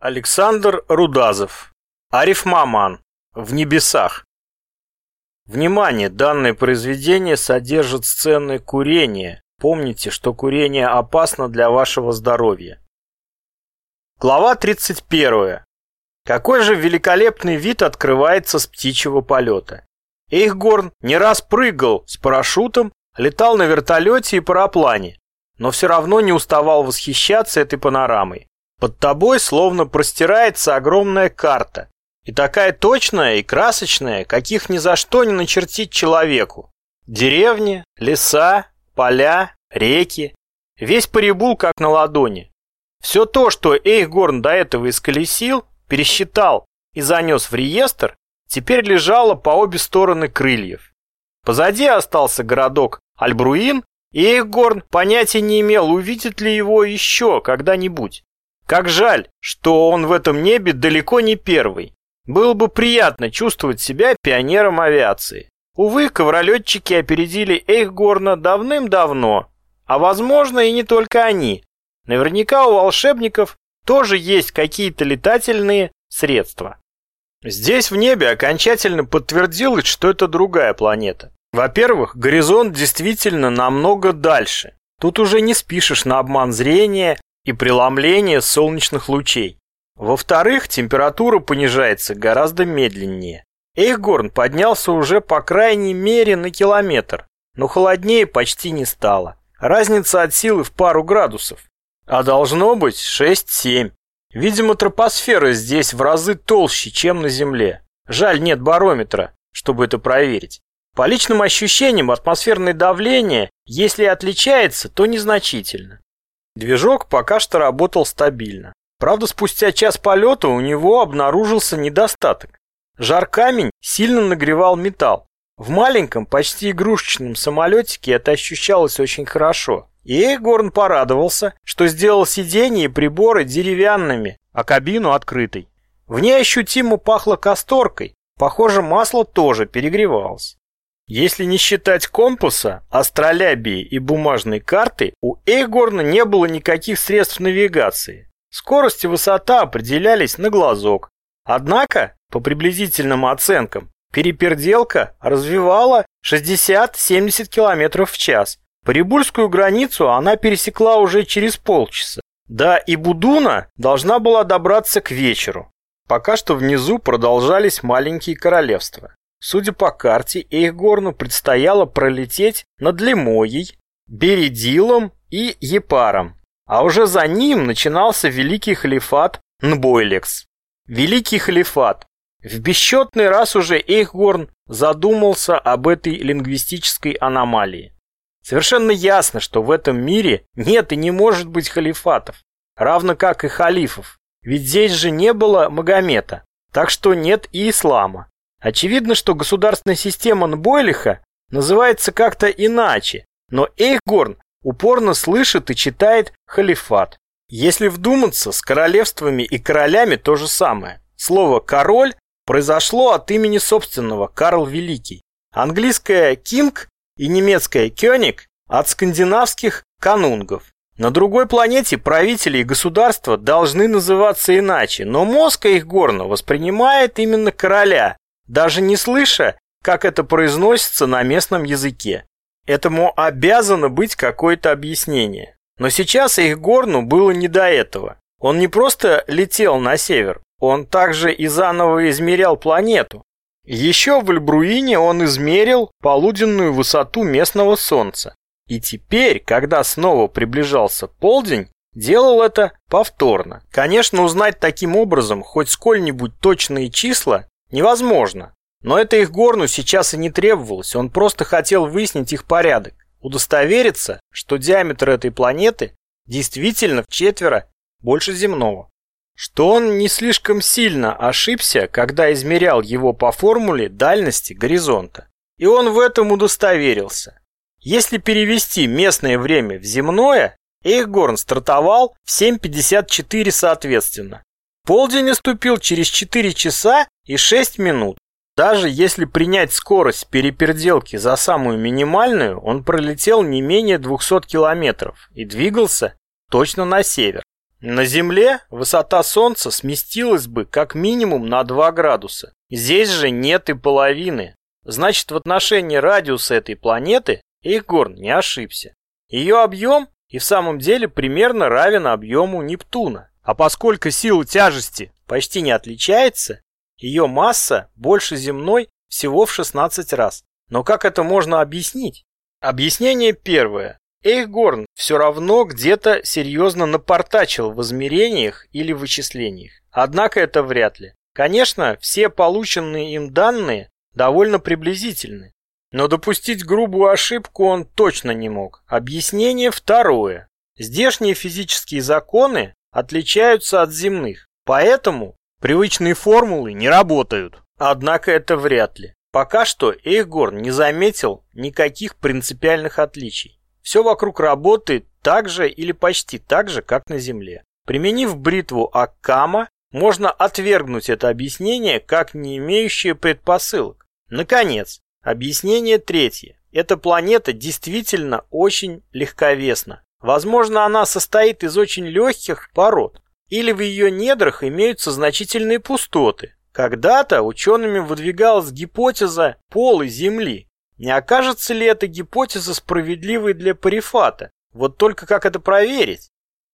Александр Рудазов. Арифмаман. В небесах. Внимание! Данное произведение содержит сцены курения. Помните, что курение опасно для вашего здоровья. Глава 31. Какой же великолепный вид открывается с птичьего полета. Эйхгорн не раз прыгал с парашютом, летал на вертолете и параплане, но все равно не уставал восхищаться этой панорамой. Под тобой словно простирается огромная карта. И такая точная и красочная, каких ни за что не начертить человеку. Деревни, леса, поля, реки. Весь Парибул как на ладони. Все то, что Эйхгорн до этого исколесил, пересчитал и занес в реестр, теперь лежало по обе стороны крыльев. Позади остался городок Альбруин, и Эйхгорн понятия не имел, увидит ли его еще когда-нибудь. Как жаль, что он в этом небе далеко не первый. Было бы приятно чувствовать себя пионером авиации. Увы, ковролетчики опередили Эйхгорна давным-давно. А возможно и не только они. Наверняка у волшебников тоже есть какие-то летательные средства. Здесь в небе окончательно подтвердилось, что это другая планета. Во-первых, горизонт действительно намного дальше. Тут уже не спишешь на обман зрения и преломление солнечных лучей. Во-вторых, температура понижается гораздо медленнее. Эйхгорн поднялся уже по крайней мере на километр, но холоднее почти не стало. Разница от силы в пару градусов. А должно быть 6-7. Видимо, тропосфера здесь в разы толще, чем на Земле. Жаль, нет барометра, чтобы это проверить. По личным ощущениям, атмосферное давление, если отличается, то незначительно. Движок пока что работал стабильно. Правда, спустя час полета у него обнаружился недостаток. Жар-камень сильно нагревал металл. В маленьком, почти игрушечном самолетике это ощущалось очень хорошо. И Эйгорн порадовался, что сделал сиденье и приборы деревянными, а кабину открытой. В ней ощутимо пахло касторкой. Похоже, масло тоже перегревалось. Если не считать компаса, астролябии и бумажной карты, у Эйгорна не было никаких средств навигации. Скорость и высота определялись на глазок. Однако, по приблизительным оценкам, переперделка развивала 60-70 км в час. Парибульскую границу она пересекла уже через полчаса. Да и Будуна должна была добраться к вечеру. Пока что внизу продолжались маленькие королевства. Судя по карте, Эйхгорну предстояло пролететь над Лемоей, Бередилом и Епаром, а уже за ним начинался Великий Халифат Нбойлекс. Великий Халифат. В бесчетный раз уже Эйхгорн задумался об этой лингвистической аномалии. Совершенно ясно, что в этом мире нет и не может быть халифатов, равно как и халифов, ведь здесь же не было Магомета, так что нет и ислама. Очевидно, что государственная система Нбойлиха называется как-то иначе, но Эйхгорн упорно слышит и читает халифат. Если вдуматься, с королевствами и королями то же самое. Слово «король» произошло от имени собственного Карл Великий. Английское «кинг» и немецкое «кёник» от скандинавских «канунгов». На другой планете правители и государства должны называться иначе, но мозг их горно воспринимает именно короля, даже не слыша, как это произносится на местном языке. Этому обязано быть какое-то объяснение. Но сейчас их горну было не до этого. Он не просто летел на север, он также и заново измерял планету. Еще в Эльбруине он измерил полуденную высоту местного солнца. И теперь, когда снова приближался полдень, делал это повторно. Конечно, узнать таким образом хоть сколь-нибудь точные числа Невозможно. Но это их Горну сейчас и не требовалось, он просто хотел выяснить их порядок, удостовериться, что диаметр этой планеты действительно в четверо больше земного. Что он не слишком сильно ошибся, когда измерял его по формуле дальности горизонта. И он в этом удостоверился. Если перевести местное время в земное, Эйхгорн стартовал в 7.54 соответственно. Полдень наступил через 4 часа и 6 минут. Даже если принять скорость переперделки за самую минимальную, он пролетел не менее 200 километров и двигался точно на север. На Земле высота Солнца сместилась бы как минимум на 2 градуса. Здесь же нет и половины. Значит, в отношении радиуса этой планеты Эйхгорн не ошибся. Ее объем и в самом деле примерно равен объему Нептуна. А поскольку сила тяжести почти не отличается, ее масса больше земной всего в 16 раз. Но как это можно объяснить? Объяснение первое. Эйхгорн все равно где-то серьезно напортачил в измерениях или вычислениях. Однако это вряд ли. Конечно, все полученные им данные довольно приблизительны. Но допустить грубую ошибку он точно не мог. Объяснение второе. Здешние физические законы отличаются от земных, поэтому привычные формулы не работают. Однако это вряд ли. Пока что Эйхгорн не заметил никаких принципиальных отличий. Все вокруг работает так же или почти так же, как на Земле. Применив бритву Аккама, можно отвергнуть это объяснение как не имеющее предпосылок. Наконец, объяснение третье. Эта планета действительно очень легковесна. Возможно, она состоит из очень легких пород, или в ее недрах имеются значительные пустоты. Когда-то учеными выдвигалась гипотеза полой Земли. Не окажется ли эта гипотеза справедливой для Парифата? Вот только как это проверить?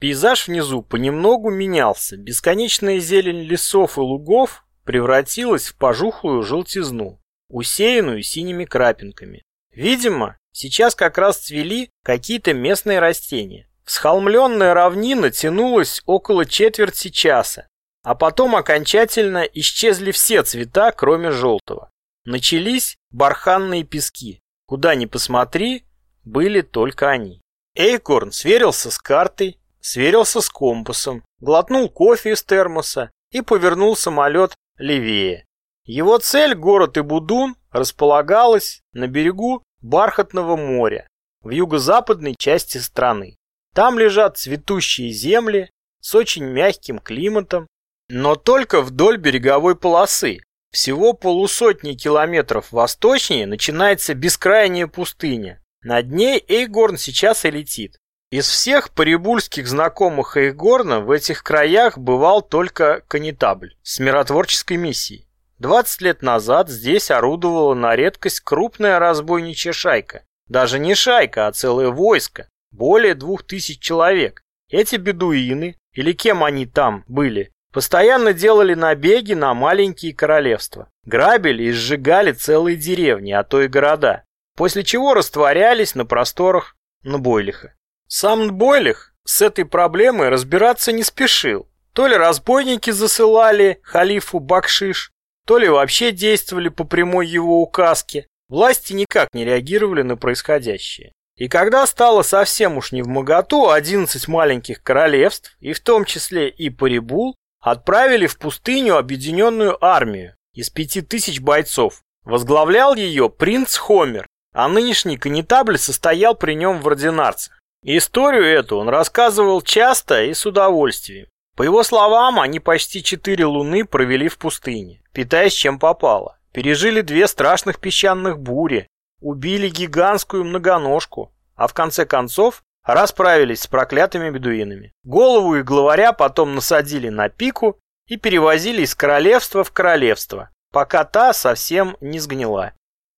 Пейзаж внизу понемногу менялся. Бесконечная зелень лесов и лугов превратилась в пожухлую желтизну, усеянную синими крапинками. Видимо, сейчас как раз цвели какие-то местные растения. Всхолмленная равнина тянулась около четверти часа, а потом окончательно исчезли все цвета, кроме желтого. Начались барханные пески. Куда ни посмотри, были только они. Эйкорн сверился с картой, сверился с компасом, глотнул кофе из термоса и повернул самолет левее. Его цель, город Ибудун, располагалась на берегу Бархатного моря, в юго-западной части страны. Там лежат цветущие земли с очень мягким климатом, но только вдоль береговой полосы. Всего полусотни километров восточнее начинается бескрайняя пустыня. Над ней Эйгорн сейчас и летит. Из всех парибульских знакомых Эйгорна в этих краях бывал только канитабль с миротворческой миссией. 20 лет назад здесь орудовала на редкость крупная разбойничья шайка. Даже не шайка, а целое войско. Более двух тысяч человек. Эти бедуины, или кем они там были, постоянно делали набеги на маленькие королевства. Грабили и сжигали целые деревни, а то и города. После чего растворялись на просторах Нбойлиха. Сам Нбойлих с этой проблемой разбираться не спешил. То ли разбойники засылали халифу бакшиш, то ли вообще действовали по прямой его указке. Власти никак не реагировали на происходящее. И когда стало совсем уж не в моготу, 11 маленьких королевств, и в том числе и Парибул, отправили в пустыню объединенную армию из пяти тысяч бойцов. Возглавлял ее принц Хомер, а нынешний канитабль состоял при нем в ординарцах. Историю эту он рассказывал часто и с удовольствием. По его словам, они почти четыре луны провели в пустыне, питаясь чем попало. Пережили две страшных песчаных бури, убили гигантскую многоножку, а в конце концов расправились с проклятыми бедуинами. Голову их главаря потом насадили на пику и перевозили из королевства в королевство, пока та совсем не сгнила.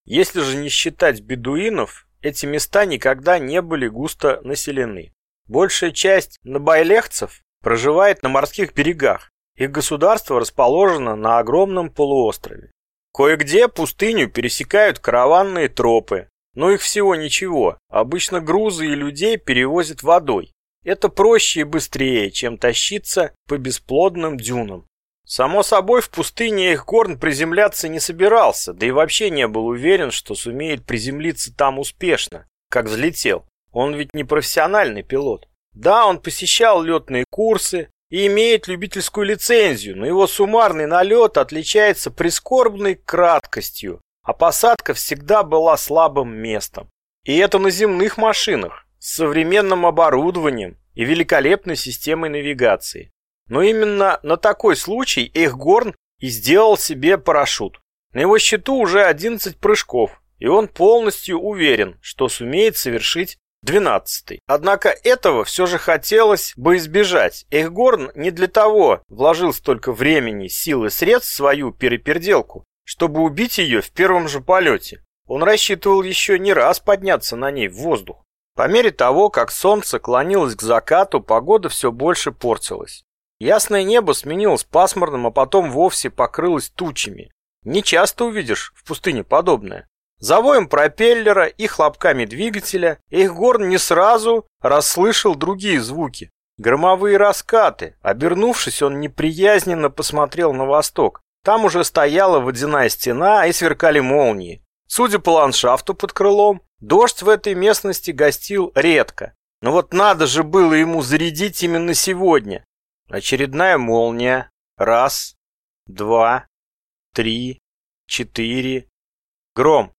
Если же не считать бедуинов, эти места никогда не были густо населены. Большая часть набайлехцев проживает на морских берегах. Их государство расположено на огромном полуострове. Кое-где пустыню пересекают караванные тропы, но их всего ничего. Обычно грузы и людей перевозят водой. Это проще и быстрее, чем тащиться по бесплодным дюнам. Само собой, в пустыне их горн приземляться не собирался, да и вообще не был уверен, что сумеет приземлиться там успешно, как взлетел. Он ведь не профессиональный пилот. Да, он посещал летные курсы и имеет любительскую лицензию, но его суммарный налет отличается прискорбной краткостью, а посадка всегда была слабым местом. И это на земных машинах, с современным оборудованием и великолепной системой навигации. Но именно на такой случай Эхгорн и сделал себе парашют. На его счету уже 11 прыжков, и он полностью уверен, что сумеет совершить 12. Однако этого все же хотелось бы избежать. Эхгорн не для того вложил столько времени, сил и средств в свою переперделку, чтобы убить ее в первом же полете. Он рассчитывал еще не раз подняться на ней в воздух. По мере того, как солнце клонилось к закату, погода все больше портилась. Ясное небо сменилось пасмурным, а потом вовсе покрылось тучами. Не часто увидишь в пустыне подобное. Завоем пропеллера и хлопками двигателя Эйхгорн не сразу расслышал другие звуки. Громовые раскаты. Обернувшись, он неприязненно посмотрел на восток. Там уже стояла водяная стена и сверкали молнии. Судя по ландшафту под крылом, дождь в этой местности гостил редко. Но вот надо же было ему зарядить именно сегодня. Очередная молния. Раз, два, три, четыре. Гром.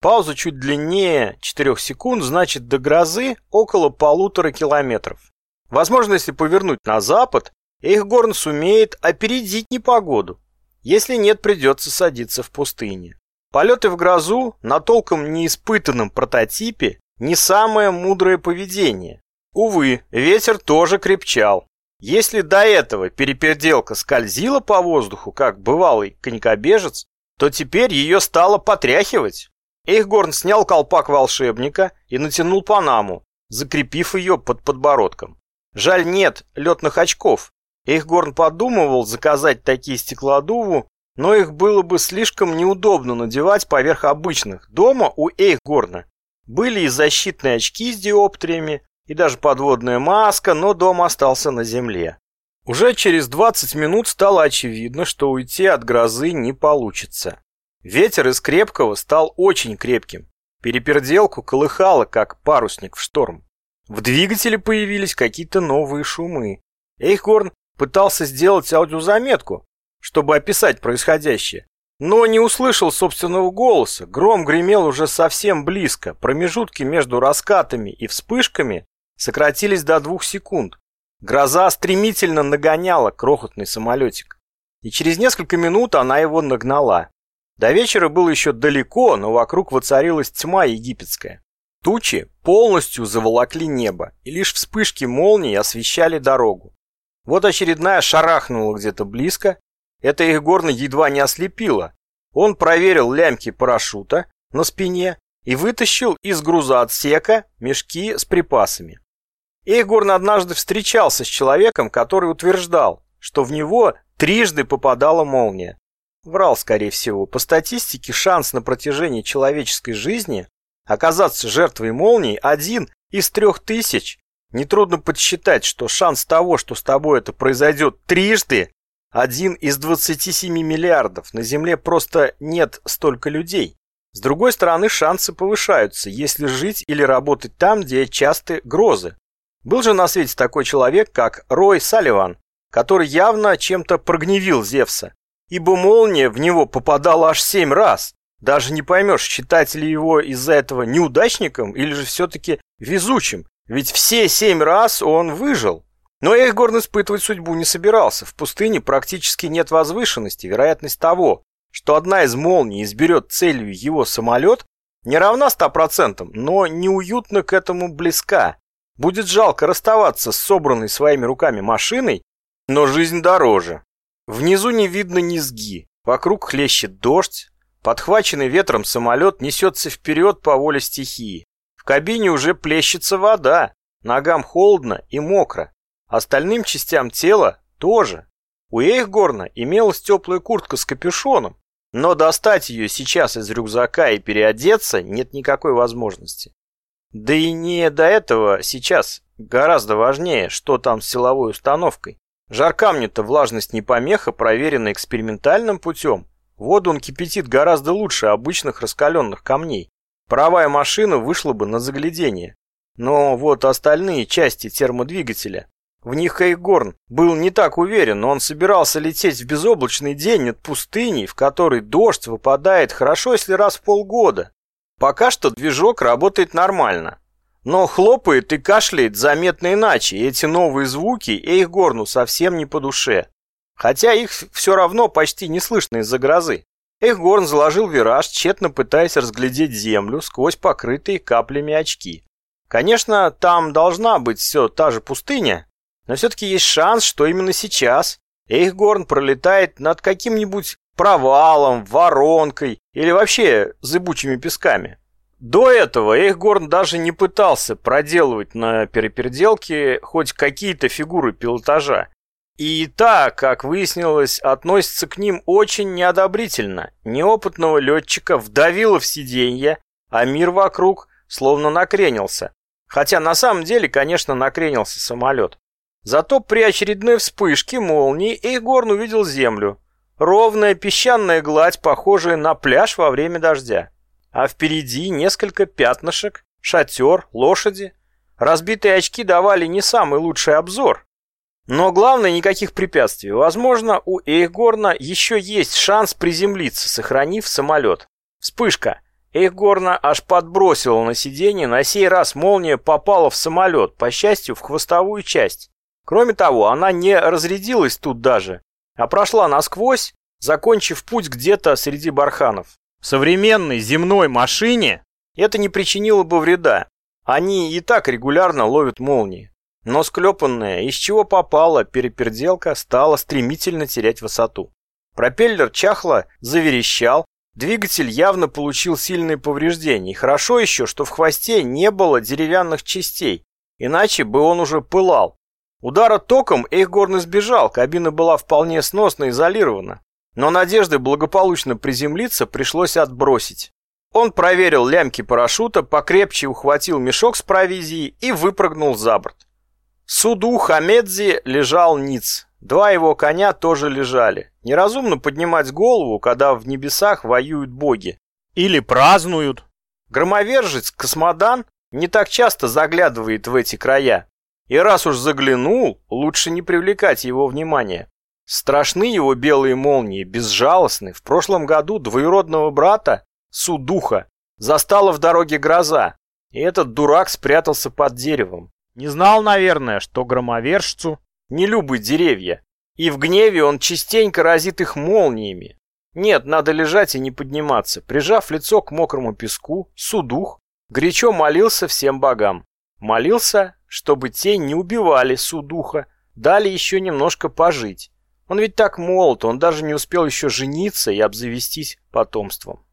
Пауза чуть длиннее 4 секунд, значит до грозы около полутора километров. Возможно, если повернуть на запад, Эйхгорн сумеет опередить непогоду. Если нет, придется садиться в пустыне. Полеты в грозу на толком неиспытанном прототипе не самое мудрое поведение. Увы, ветер тоже крепчал. Если до этого переперделка скользила по воздуху, как бывалый конькобежец, то теперь ее стало потряхивать. Эйхгорн снял колпак волшебника и натянул панаму, закрепив ее под подбородком. Жаль, нет летных очков. Эйхгорн подумывал заказать такие стеклодуву, но их было бы слишком неудобно надевать поверх обычных. Дома у Эйхгорна были и защитные очки с диоптриями, и даже подводная маска, но дом остался на земле. Уже через 20 минут стало очевидно, что уйти от грозы не получится. Ветер из крепкого стал очень крепким. Переперделку колыхало, как парусник в шторм. В двигателе появились какие-то новые шумы. Эйхгорн пытался сделать аудиозаметку, чтобы описать происходящее, но не услышал собственного голоса. Гром гремел уже совсем близко. Промежутки между раскатами и вспышками сократились до двух секунд. Гроза стремительно нагоняла крохотный самолетик. И через несколько минут она его нагнала. До вечера было еще далеко, но вокруг воцарилась тьма египетская. Тучи полностью заволокли небо, и лишь вспышки молний освещали дорогу. Вот очередная шарахнула где-то близко. Это их горно едва не ослепило. Он проверил лямки парашюта на спине и вытащил из груза отсека мешки с припасами. Эйгорн однажды встречался с человеком, который утверждал, что в него трижды попадала молния. Врал, скорее всего. По статистике, шанс на протяжении человеческой жизни оказаться жертвой молнии один из трех тысяч. Нетрудно подсчитать, что шанс того, что с тобой это произойдет трижды, один из 27 миллиардов. На Земле просто нет столько людей. С другой стороны, шансы повышаются, если жить или работать там, где часты грозы. Был же на свете такой человек, как Рой Салливан, который явно чем-то прогневил Зевса ибо молния в него попадала аж семь раз. Даже не поймешь, считать ли его из-за этого неудачником или же все-таки везучим, ведь все семь раз он выжил. Но Эйхгорн испытывать судьбу не собирался. В пустыне практически нет возвышенности. Вероятность того, что одна из молний изберет целью его самолет, не равна ста процентам, но неуютно к этому близка. Будет жалко расставаться с собранной своими руками машиной, но жизнь дороже. Внизу не видно низги, вокруг хлещет дождь, подхваченный ветром самолет несется вперед по воле стихии. В кабине уже плещется вода, ногам холодно и мокро, остальным частям тела тоже. У Эйхгорна имелась теплая куртка с капюшоном, но достать ее сейчас из рюкзака и переодеться нет никакой возможности. Да и не до этого сейчас гораздо важнее, что там с силовой установкой. Жар камня-то влажность не помеха, проверена экспериментальным путем. Воду он кипятит гораздо лучше обычных раскаленных камней. Паровая машина вышла бы на заглядение. Но вот остальные части термодвигателя. В них Эйгорн был не так уверен, но он собирался лететь в безоблачный день над пустыней, в которой дождь выпадает хорошо, если раз в полгода. Пока что движок работает нормально. Но хлопает и кашляет заметно иначе, и эти новые звуки Эйхгорну совсем не по душе. Хотя их все равно почти не слышно из-за грозы. Эйхгорн заложил вираж, тщетно пытаясь разглядеть землю сквозь покрытые каплями очки. Конечно, там должна быть все та же пустыня, но все-таки есть шанс, что именно сейчас Эйхгорн пролетает над каким-нибудь провалом, воронкой или вообще зыбучими песками. До этого Эйхгорн даже не пытался проделывать на переперделке хоть какие-то фигуры пилотажа. И та, как выяснилось, относится к ним очень неодобрительно. Неопытного летчика вдавило в сиденье, а мир вокруг словно накренился. Хотя на самом деле, конечно, накренился самолет. Зато при очередной вспышке молнии Эйхгорн увидел землю. Ровная песчаная гладь, похожая на пляж во время дождя. А впереди несколько пятнышек, шатер, лошади. Разбитые очки давали не самый лучший обзор. Но главное, никаких препятствий. Возможно, у Эйхгорна еще есть шанс приземлиться, сохранив самолет. Вспышка. Эйхгорна аж подбросила на сиденье, на сей раз молния попала в самолет, по счастью, в хвостовую часть. Кроме того, она не разрядилась тут даже, а прошла насквозь, закончив путь где-то среди барханов. Современной земной машине это не причинило бы вреда. Они и так регулярно ловят молнии. Но склепанная, из чего попала переперделка, стала стремительно терять высоту. Пропеллер чахло заверещал, двигатель явно получил сильные повреждения. И хорошо еще, что в хвосте не было деревянных частей, иначе бы он уже пылал. Удара током Эйхгорн избежал, кабина была вполне сносно изолирована. Но надежды благополучно приземлиться пришлось отбросить. Он проверил лямки парашюта, покрепче ухватил мешок с провизией и выпрыгнул за борт. Суду Хамедзи лежал ниц. Два его коня тоже лежали. Неразумно поднимать голову, когда в небесах воюют боги. Или празднуют. Громовержец Космодан не так часто заглядывает в эти края. И раз уж заглянул, лучше не привлекать его внимания. Страшны его белые молнии, безжалостны. В прошлом году двоюродного брата, Судуха, застала в дороге гроза, и этот дурак спрятался под деревом. Не знал, наверное, что громовержцу не любят деревья, и в гневе он частенько разит их молниями. Нет, надо лежать и не подниматься. Прижав лицо к мокрому песку, Судух горячо молился всем богам. Молился, чтобы те не убивали Судуха, дали еще немножко пожить. Он ведь так молод, он даже не успел еще жениться и обзавестись потомством.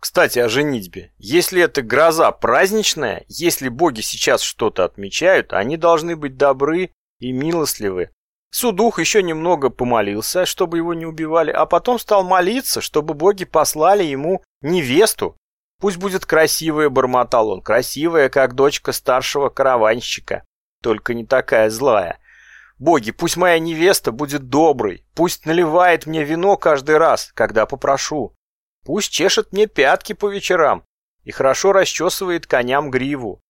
Кстати, о женитьбе. Если это гроза праздничная, если боги сейчас что-то отмечают, они должны быть добры и милостливы. Судух еще немного помолился, чтобы его не убивали, а потом стал молиться, чтобы боги послали ему невесту. Пусть будет красивая, бормотал он, красивая, как дочка старшего караванщика, только не такая злая. Боги, пусть моя невеста будет доброй, пусть наливает мне вино каждый раз, когда попрошу. Пусть чешет мне пятки по вечерам и хорошо расчесывает коням гриву.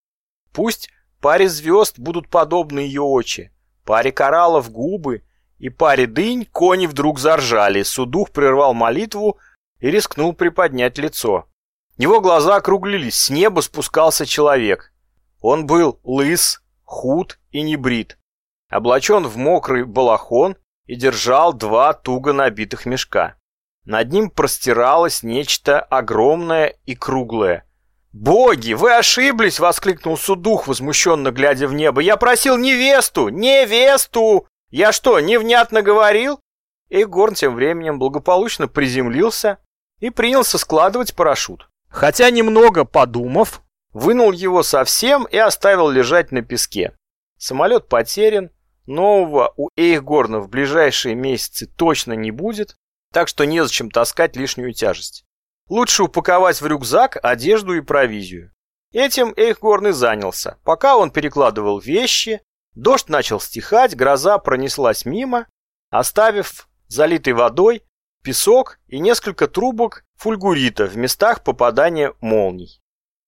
Пусть паре звезд будут подобны ее очи, паре кораллов губы и паре дынь кони вдруг заржали. Судух прервал молитву и рискнул приподнять лицо. Его глаза округлились, с неба спускался человек. Он был лыс, худ и небрит облачен в мокрый балахон и держал два туго набитых мешка. Над ним простиралось нечто огромное и круглое. «Боги, вы ошиблись!» — воскликнул Судух, возмущенно глядя в небо. «Я просил невесту! Невесту! Я что, невнятно говорил?» И Горн тем временем благополучно приземлился и принялся складывать парашют. Хотя немного подумав, вынул его совсем и оставил лежать на песке. Самолет потерян, Нового у Эйхгорна в ближайшие месяцы точно не будет, так что незачем таскать лишнюю тяжесть. Лучше упаковать в рюкзак одежду и провизию. Этим Эйхгорн и занялся. Пока он перекладывал вещи, дождь начал стихать, гроза пронеслась мимо, оставив залитый водой песок и несколько трубок фульгурита в местах попадания молний.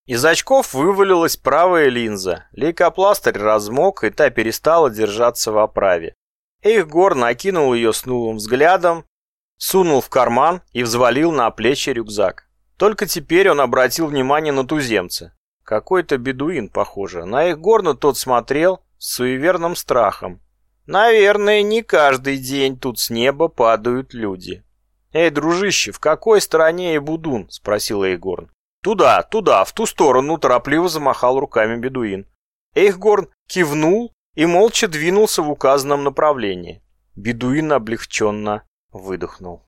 Из очков вывалилась правая линза. Лейкопластырь размок, и та перестала держаться в оправе. Эйхгор накинул ее с нулым взглядом, сунул в карман и взвалил на плечи рюкзак. Только теперь он обратил внимание на туземца. Какой-то бедуин, похоже. На Эйхгорна тот смотрел с суеверным страхом. Наверное, не каждый день тут с неба падают люди. «Эй, дружище, в какой стороне Эбудун?» — спросил Эйгорн. «Туда, туда, в ту сторону!» – торопливо замахал руками бедуин. Эйхгорн кивнул и молча двинулся в указанном направлении. Бедуин облегченно выдохнул.